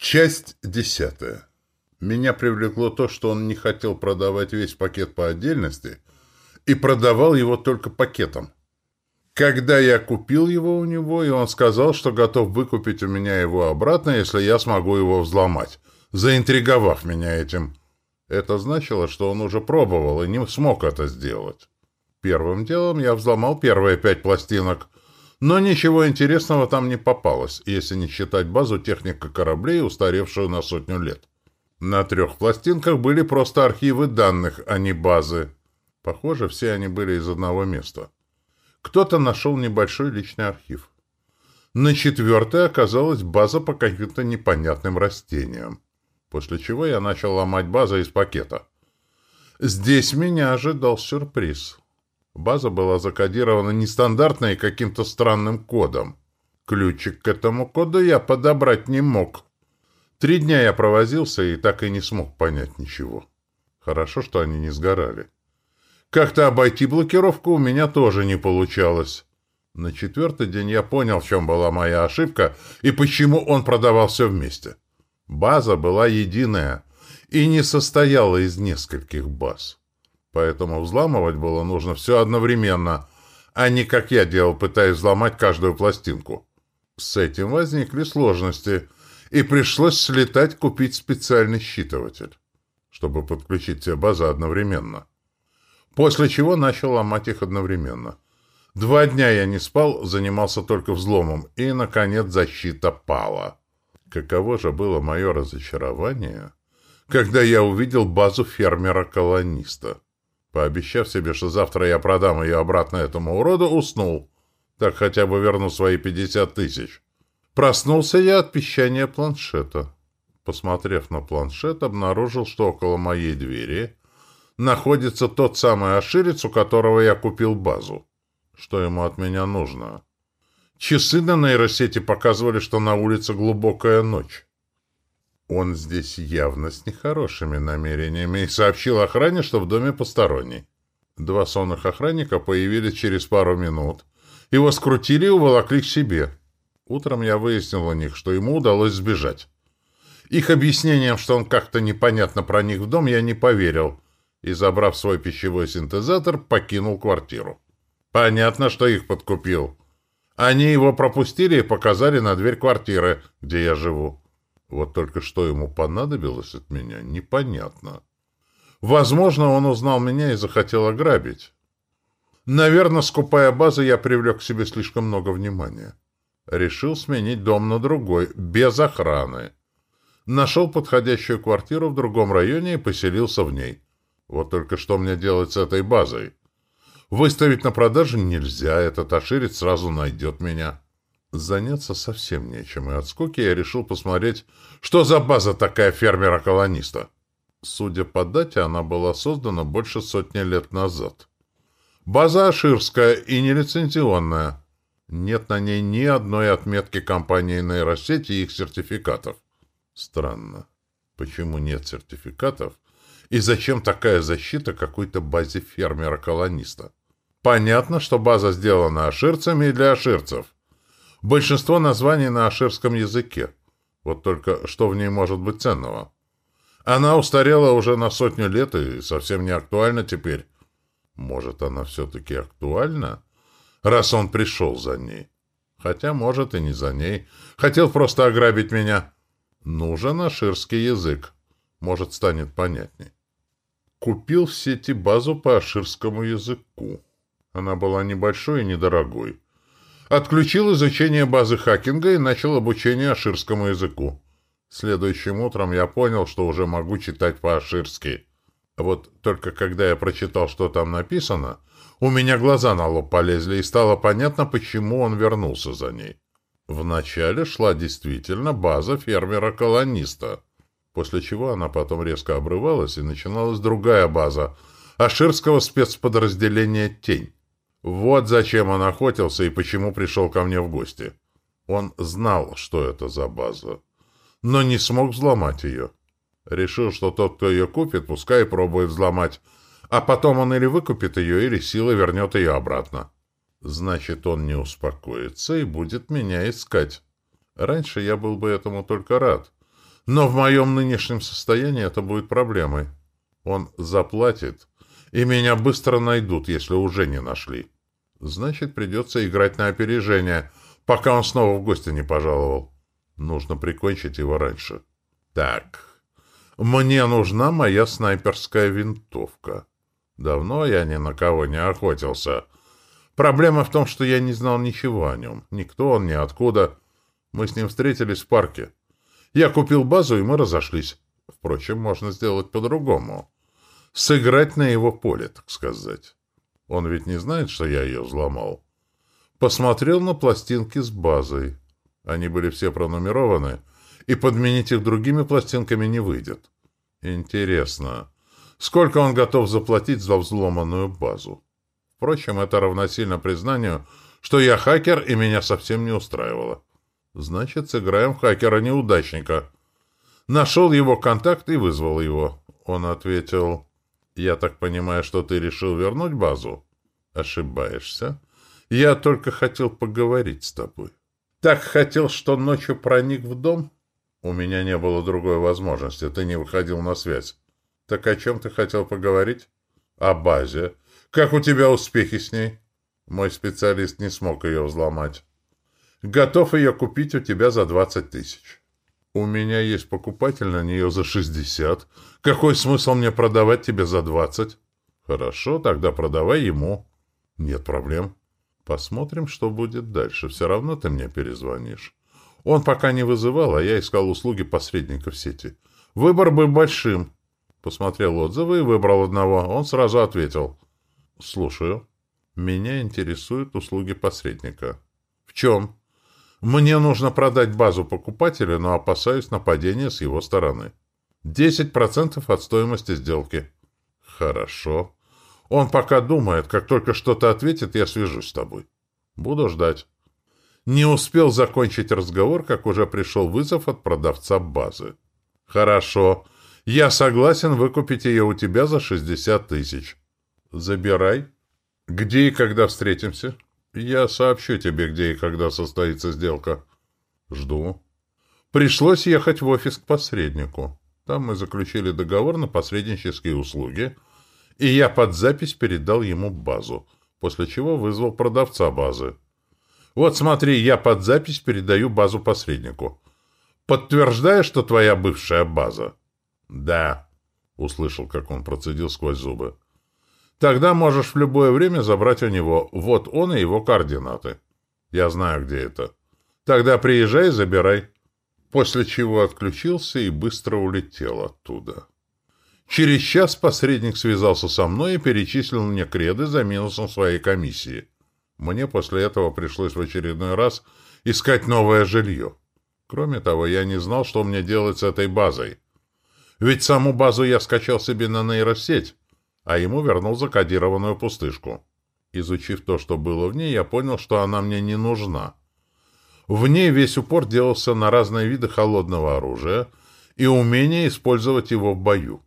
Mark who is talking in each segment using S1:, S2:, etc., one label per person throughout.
S1: Часть десятая. Меня привлекло то, что он не хотел продавать весь пакет по отдельности и продавал его только пакетом. Когда я купил его у него, и он сказал, что готов выкупить у меня его обратно, если я смогу его взломать, заинтриговав меня этим. Это значило, что он уже пробовал и не смог это сделать. Первым делом я взломал первые пять пластинок, но ничего интересного там не попалось, если не считать базу техника кораблей, устаревшую на сотню лет. На трех пластинках были просто архивы данных, а не базы. Похоже, все они были из одного места. Кто-то нашел небольшой личный архив. На четвертой оказалась база по каким-то непонятным растениям. После чего я начал ломать базу из пакета. Здесь меня ожидал сюрприз. База была закодирована нестандартно и каким-то странным кодом. Ключик к этому коду я подобрать не мог. Три дня я провозился и так и не смог понять ничего. Хорошо, что они не сгорали. Как-то обойти блокировку у меня тоже не получалось. На четвертый день я понял, в чем была моя ошибка и почему он продавал все вместе. База была единая и не состояла из нескольких баз. Поэтому взламывать было нужно все одновременно, а не как я делал, пытаясь взломать каждую пластинку. С этим возникли сложности, и пришлось слетать купить специальный считыватель, чтобы подключить все базы одновременно. После чего начал ломать их одновременно. Два дня я не спал, занимался только взломом, и, наконец, защита пала. Каково же было мое разочарование, когда я увидел базу фермера-колониста. Пообещав себе, что завтра я продам ее обратно этому уроду, уснул. Так хотя бы верну свои пятьдесят тысяч. Проснулся я от пищания планшета. Посмотрев на планшет, обнаружил, что около моей двери находится тот самый оширец, у которого я купил базу. Что ему от меня нужно? Часы на нейросети показывали, что на улице глубокая ночь. Он здесь явно с нехорошими намерениями и сообщил охране, что в доме посторонний. Два сонных охранника появились через пару минут. Его скрутили и уволокли к себе. Утром я выяснил у них, что ему удалось сбежать. Их объяснением, что он как-то непонятно проник в дом, я не поверил, и, забрав свой пищевой синтезатор, покинул квартиру. Понятно, что их подкупил. Они его пропустили и показали на дверь квартиры, где я живу. Вот только что ему понадобилось от меня, непонятно. Возможно, он узнал меня и захотел ограбить. Наверное, скупая база, я привлек к себе слишком много внимания. Решил сменить дом на другой, без охраны. Нашел подходящую квартиру в другом районе и поселился в ней. Вот только что мне делать с этой базой? Выставить на продажу нельзя, этот оширец сразу найдет меня. Заняться совсем нечем, и от скуки я решил посмотреть, что за база такая фермера-колониста. Судя по дате, она была создана больше сотни лет назад. База Аширская и нелицензионная. Нет на ней ни одной отметки компании нейросети и их сертификатов. Странно. Почему нет сертификатов? И зачем такая защита какой-то базе фермера-колониста? Понятно, что база сделана аширцами и для аширцев. Большинство названий на аширском языке. Вот только что в ней может быть ценного? Она устарела уже на сотню лет и совсем не актуальна теперь. Может, она все-таки актуальна, раз он пришел за ней? Хотя, может, и не за ней. Хотел просто ограбить меня. Нужен аширский язык. Может, станет понятней. Купил в сети базу по аширскому языку. Она была небольшой и недорогой. Отключил изучение базы хакинга и начал обучение аширскому языку. Следующим утром я понял, что уже могу читать по-аширски. Вот только когда я прочитал, что там написано, у меня глаза на лоб полезли, и стало понятно, почему он вернулся за ней. Вначале шла действительно база фермера-колониста, после чего она потом резко обрывалась, и начиналась другая база — аширского спецподразделения «Тень». Вот зачем он охотился и почему пришел ко мне в гости. Он знал, что это за база, но не смог взломать ее. Решил, что тот, кто ее купит, пускай пробует взломать, а потом он или выкупит ее, или силой вернет ее обратно. Значит, он не успокоится и будет меня искать. Раньше я был бы этому только рад. Но в моем нынешнем состоянии это будет проблемой. Он заплатит, и меня быстро найдут, если уже не нашли. Значит, придется играть на опережение, пока он снова в гости не пожаловал. Нужно прикончить его раньше. Так, мне нужна моя снайперская винтовка. Давно я ни на кого не охотился. Проблема в том, что я не знал ничего о нем. Никто он, ни откуда. Мы с ним встретились в парке. Я купил базу, и мы разошлись. Впрочем, можно сделать по-другому. Сыграть на его поле, так сказать. Он ведь не знает, что я ее взломал. Посмотрел на пластинки с базой. Они были все пронумерованы, и подменить их другими пластинками не выйдет. Интересно, сколько он готов заплатить за взломанную базу? Впрочем, это равносильно признанию, что я хакер, и меня совсем не устраивало. Значит, сыграем хакера-неудачника. Нашел его контакт и вызвал его. Он ответил... «Я так понимаю, что ты решил вернуть базу?» «Ошибаешься. Я только хотел поговорить с тобой». «Так хотел, что ночью проник в дом?» «У меня не было другой возможности. Ты не выходил на связь». «Так о чем ты хотел поговорить?» «О базе. Как у тебя успехи с ней?» «Мой специалист не смог ее взломать». «Готов ее купить у тебя за двадцать тысяч». У меня есть покупатель на нее за шестьдесят. Какой смысл мне продавать тебе за двадцать? Хорошо, тогда продавай ему. Нет проблем. Посмотрим, что будет дальше. Все равно ты мне перезвонишь. Он пока не вызывал, а я искал услуги посредника в сети. Выбор был большим. Посмотрел отзывы и выбрал одного. Он сразу ответил. Слушаю. Меня интересуют услуги посредника. В чем? Мне нужно продать базу покупателя, но опасаюсь нападения с его стороны. 10% от стоимости сделки. Хорошо. Он пока думает, как только что-то ответит, я свяжусь с тобой. Буду ждать. Не успел закончить разговор, как уже пришел вызов от продавца базы. Хорошо. Я согласен выкупить ее у тебя за 60 тысяч. Забирай. Где и когда встретимся? Я сообщу тебе, где и когда состоится сделка. Жду. Пришлось ехать в офис к посреднику. Там мы заключили договор на посреднические услуги, и я под запись передал ему базу, после чего вызвал продавца базы. Вот смотри, я под запись передаю базу посреднику. Подтверждаю, что твоя бывшая база? Да, услышал, как он процедил сквозь зубы. Тогда можешь в любое время забрать у него. Вот он и его координаты. Я знаю, где это. Тогда приезжай забирай. После чего отключился и быстро улетел оттуда. Через час посредник связался со мной и перечислил мне креды за минусом своей комиссии. Мне после этого пришлось в очередной раз искать новое жилье. Кроме того, я не знал, что мне делать с этой базой. Ведь саму базу я скачал себе на нейросеть, а ему вернул закодированную пустышку. Изучив то, что было в ней, я понял, что она мне не нужна. В ней весь упор делался на разные виды холодного оружия и умение использовать его в бою.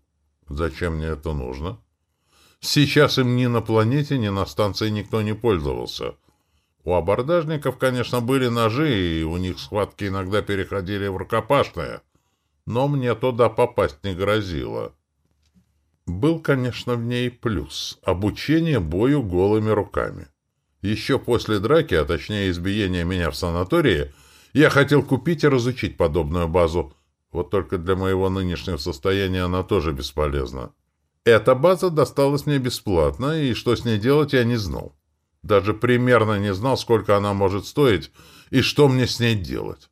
S1: Зачем мне это нужно? Сейчас им ни на планете, ни на станции никто не пользовался. У абордажников, конечно, были ножи, и у них схватки иногда переходили в рукопашные, но мне туда попасть не грозило. Был, конечно, в ней плюс — обучение бою голыми руками. Еще после драки, а точнее избиения меня в санатории, я хотел купить и разучить подобную базу. Вот только для моего нынешнего состояния она тоже бесполезна. Эта база досталась мне бесплатно, и что с ней делать я не знал. Даже примерно не знал, сколько она может стоить и что мне с ней делать.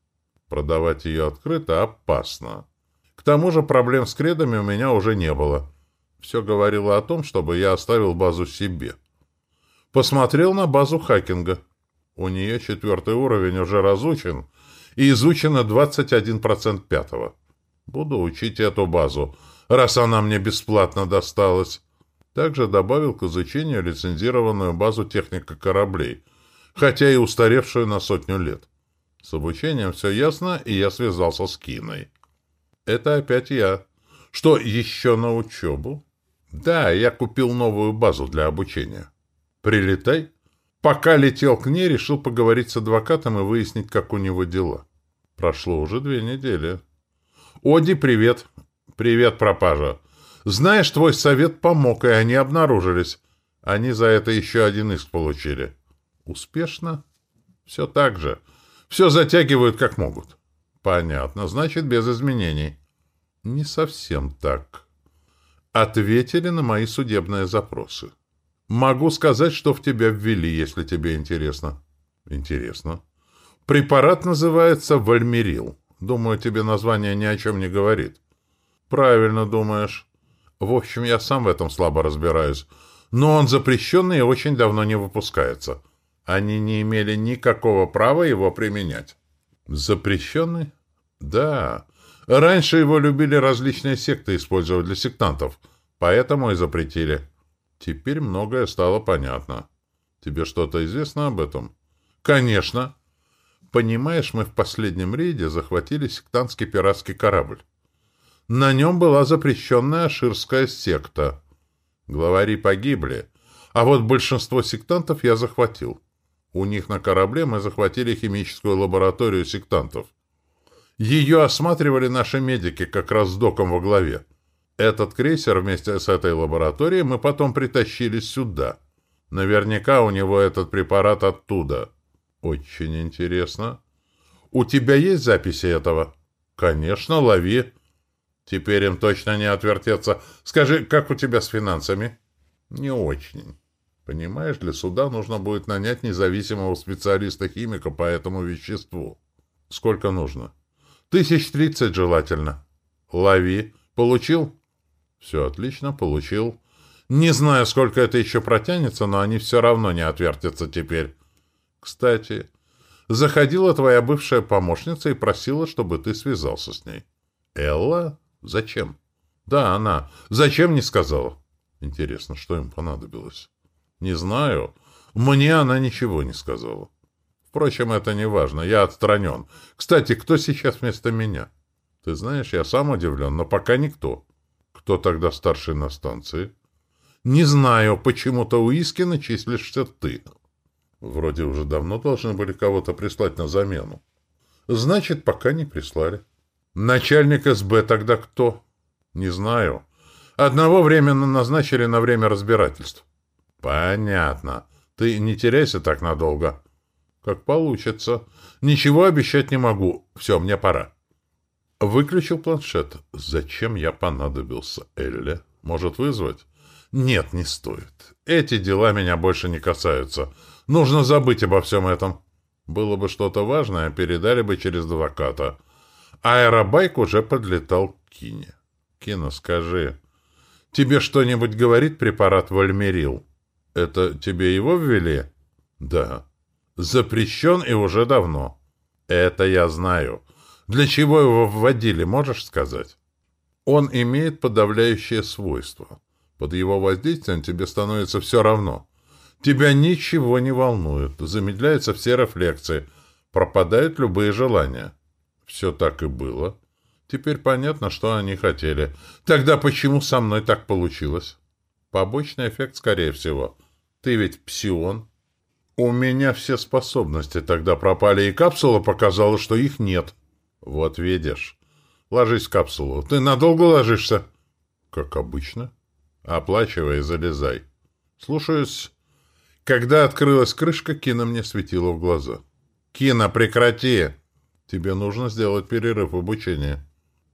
S1: Продавать ее открыто опасно. К тому же проблем с кредами у меня уже не было. Все говорило о том, чтобы я оставил базу себе. Посмотрел на базу хакинга. У нее четвертый уровень уже разучен, и изучено 21% пятого. Буду учить эту базу, раз она мне бесплатно досталась. Также добавил к изучению лицензированную базу техника кораблей, хотя и устаревшую на сотню лет. С обучением все ясно, и я связался с Киной. Это опять я. Что, еще на учебу? Да, я купил новую базу для обучения. Прилетай. Пока летел к ней, решил поговорить с адвокатом и выяснить, как у него дела. Прошло уже две недели. Оди, привет. Привет, пропажа. Знаешь, твой совет помог, и они обнаружились. Они за это еще один иск получили. Успешно? Все так же. Все затягивают как могут. Понятно. Значит, без изменений. Не совсем так. Ответили на мои судебные запросы. Могу сказать, что в тебя ввели, если тебе интересно. Интересно. Препарат называется вальмерил. Думаю, тебе название ни о чем не говорит. Правильно думаешь. В общем, я сам в этом слабо разбираюсь. Но он запрещенный и очень давно не выпускается. Они не имели никакого права его применять. Запрещенный? Да. Раньше его любили различные секты использовать для сектантов, поэтому и запретили. Теперь многое стало понятно. Тебе что-то известно об этом? Конечно. Понимаешь, мы в последнем рейде захватили сектантский пиратский корабль. На нем была запрещенная аширская секта. Главари погибли, а вот большинство сектантов я захватил. У них на корабле мы захватили химическую лабораторию сектантов. Ее осматривали наши медики как раз с доком во главе. Этот крейсер вместе с этой лабораторией мы потом притащили сюда. Наверняка у него этот препарат оттуда. Очень интересно. У тебя есть записи этого? Конечно, лови. Теперь им точно не отвертеться. Скажи, как у тебя с финансами? Не очень. Понимаешь, для суда нужно будет нанять независимого специалиста-химика по этому веществу. Сколько нужно? Тысяч тридцать желательно. Лови. Получил? Все отлично, получил. Не знаю, сколько это еще протянется, но они все равно не отвертятся теперь. Кстати, заходила твоя бывшая помощница и просила, чтобы ты связался с ней. Элла? Зачем? Да, она. Зачем не сказала? Интересно, что им понадобилось? Не знаю. Мне она ничего не сказала. Впрочем, это не важно. Я отстранен. Кстати, кто сейчас вместо меня? Ты знаешь, я сам удивлен, но пока никто. Кто тогда старший на станции? Не знаю, почему-то у Искина числишься ты. Вроде уже давно должны были кого-то прислать на замену. Значит, пока не прислали. Начальник СБ тогда кто? Не знаю. Одного временно назначили на время разбирательств. Понятно. Ты не теряйся так надолго. Как получится. Ничего обещать не могу. Все, мне пора. Выключил планшет. Зачем я понадобился Элле? Может вызвать? Нет, не стоит. Эти дела меня больше не касаются. Нужно забыть обо всем этом. Было бы что-то важное, передали бы через адвоката. Аэробайк уже подлетал к Кине. Кина, скажи, тебе что-нибудь говорит препарат Вальмерил? Это тебе его ввели? Да. Запрещен и уже давно. Это я знаю. Для чего его вводили, можешь сказать? Он имеет подавляющее свойство. Под его воздействием тебе становится все равно. Тебя ничего не волнует, замедляются все рефлексы, пропадают любые желания. Все так и было. Теперь понятно, что они хотели. Тогда почему со мной так получилось? Побочный эффект, скорее всего. Ты ведь псион. У меня все способности тогда пропали, и капсула показала, что их нет. Вот видишь. Ложись в капсулу. Ты надолго ложишься? Как обычно. Оплачивай и залезай. Слушаюсь. Когда открылась крышка, Кина мне светила в глаза. «Кина, прекрати! Тебе нужно сделать перерыв в обучении».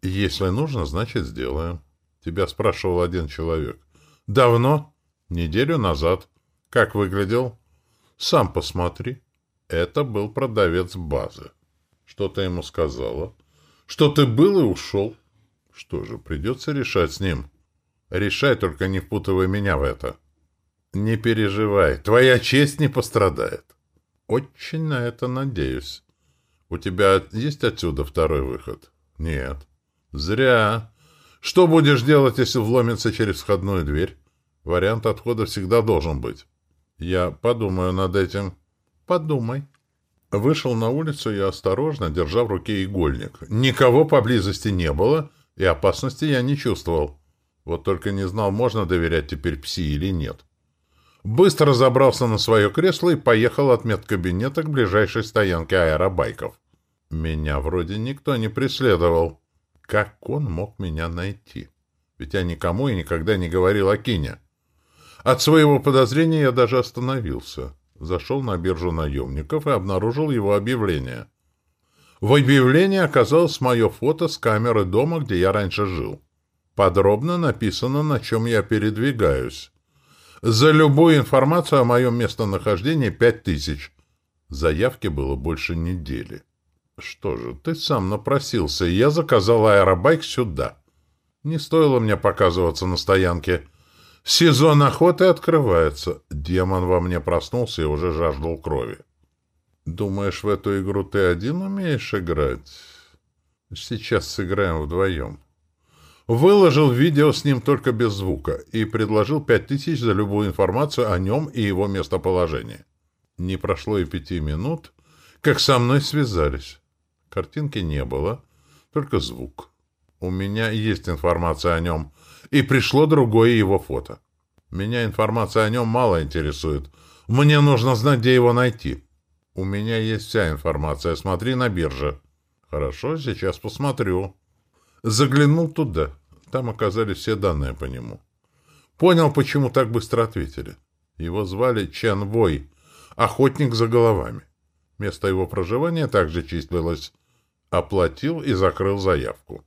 S1: «Если нужно, значит, сделаем». Тебя спрашивал один человек. «Давно?» «Неделю назад». «Как выглядел?» «Сам посмотри». Это был продавец базы. Что ты ему сказала? Что ты был и ушел? Что же, придется решать с ним. Решай, только не впутывай меня в это. Не переживай, твоя честь не пострадает. Очень на это надеюсь. У тебя есть отсюда второй выход? Нет. Зря. Что будешь делать, если вломиться через входную дверь? Вариант отхода всегда должен быть. Я подумаю над этим. Подумай. Вышел на улицу и осторожно, держа в руке игольник. Никого поблизости не было, и опасности я не чувствовал. Вот только не знал, можно доверять теперь пси или нет. Быстро забрался на свое кресло и поехал от медкабинета к ближайшей стоянке аэробайков. Меня вроде никто не преследовал. Как он мог меня найти? Ведь я никому и никогда не говорил о Кине. От своего подозрения я даже остановился. Зашел на биржу наемников и обнаружил его объявление. В объявлении оказалось мое фото с камеры дома, где я раньше жил. Подробно написано, на чем я передвигаюсь. За любую информацию о моем местонахождении пять тысяч. Заявки было больше недели. Что же, ты сам напросился, и я заказал аэробайк сюда. Не стоило мне показываться на стоянке. Сезон охоты открывается. Демон во мне проснулся и уже жаждал крови. Думаешь, в эту игру ты один умеешь играть? Сейчас сыграем вдвоем. Выложил видео с ним только без звука и предложил пять тысяч за любую информацию о нем и его местоположении. Не прошло и пяти минут, как со мной связались. Картинки не было, только звук. У меня есть информация о нем, и пришло другое его фото. Меня информация о нем мало интересует. Мне нужно знать, где его найти. У меня есть вся информация, смотри на бирже. Хорошо, сейчас посмотрю. Заглянул туда. Там оказались все данные по нему. Понял, почему так быстро ответили. Его звали Чен Вой, охотник за головами. Место его проживания также числилось. Оплатил и закрыл заявку.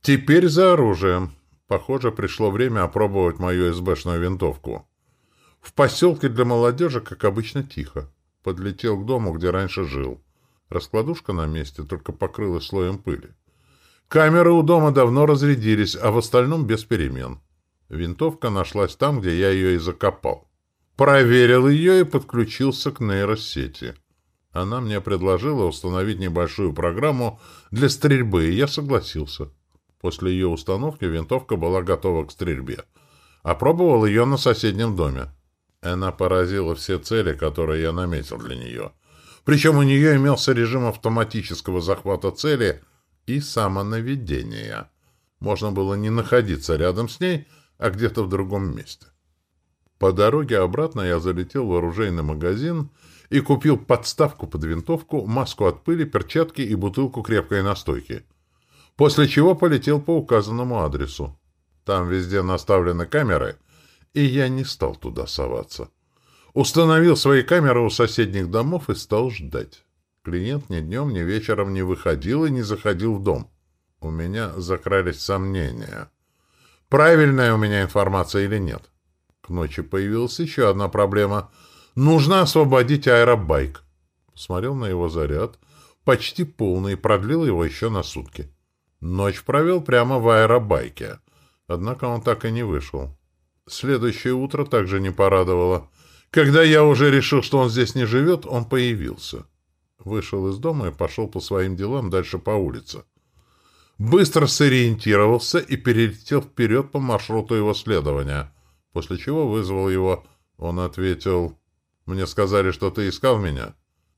S1: Теперь за оружием. Похоже, пришло время опробовать мою СБшную винтовку. В поселке для молодежи, как обычно, тихо. Подлетел к дому, где раньше жил. Раскладушка на месте, только покрылась слоем пыли. Камеры у дома давно разрядились, а в остальном без перемен. Винтовка нашлась там, где я ее и закопал. Проверил ее и подключился к нейросети. Она мне предложила установить небольшую программу для стрельбы, и я согласился. После ее установки винтовка была готова к стрельбе. Опробовал ее на соседнем доме. Она поразила все цели, которые я наметил для нее. Причем у нее имелся режим автоматического захвата цели и самонаведения. Можно было не находиться рядом с ней, а где-то в другом месте. По дороге обратно я залетел в оружейный магазин и купил подставку под винтовку, маску от пыли, перчатки и бутылку крепкой настойки после чего полетел по указанному адресу. Там везде наставлены камеры, и я не стал туда соваться. Установил свои камеры у соседних домов и стал ждать. Клиент ни днем, ни вечером не выходил и не заходил в дом. У меня закрались сомнения. Правильная у меня информация или нет? К ночи появилась еще одна проблема. Нужно освободить аэробайк. Посмотрел на его заряд, почти полный, продлил его еще на сутки. Ночь провел прямо в аэробайке. Однако он так и не вышел. Следующее утро также не порадовало. Когда я уже решил, что он здесь не живет, он появился. Вышел из дома и пошел по своим делам дальше по улице. Быстро сориентировался и перелетел вперед по маршруту его следования, после чего вызвал его. Он ответил, «Мне сказали, что ты искал меня».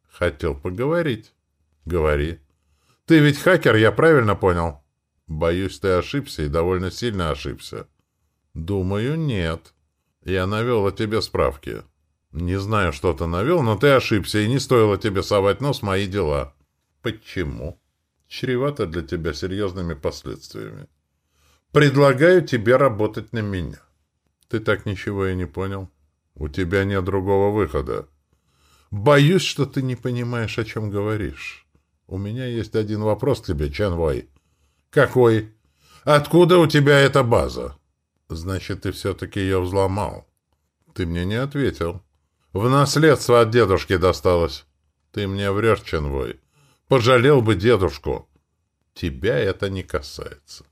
S1: «Хотел поговорить». «Говори». Ты ведь хакер, я правильно понял? Боюсь, ты ошибся и довольно сильно ошибся. Думаю, нет. Я навел о тебе справки. Не знаю, что ты навел, но ты ошибся, и не стоило тебе совать нос в мои дела. Почему? Чревато для тебя серьезными последствиями. Предлагаю тебе работать на меня. Ты так ничего и не понял. У тебя нет другого выхода. Боюсь, что ты не понимаешь, о чем говоришь. «У меня есть один вопрос к тебе, Чанвой». «Какой? Откуда у тебя эта база?» «Значит, ты все-таки ее взломал». «Ты мне не ответил». «В наследство от дедушки досталось». «Ты мне врешь, Чанвой. Пожалел бы дедушку». «Тебя это не касается».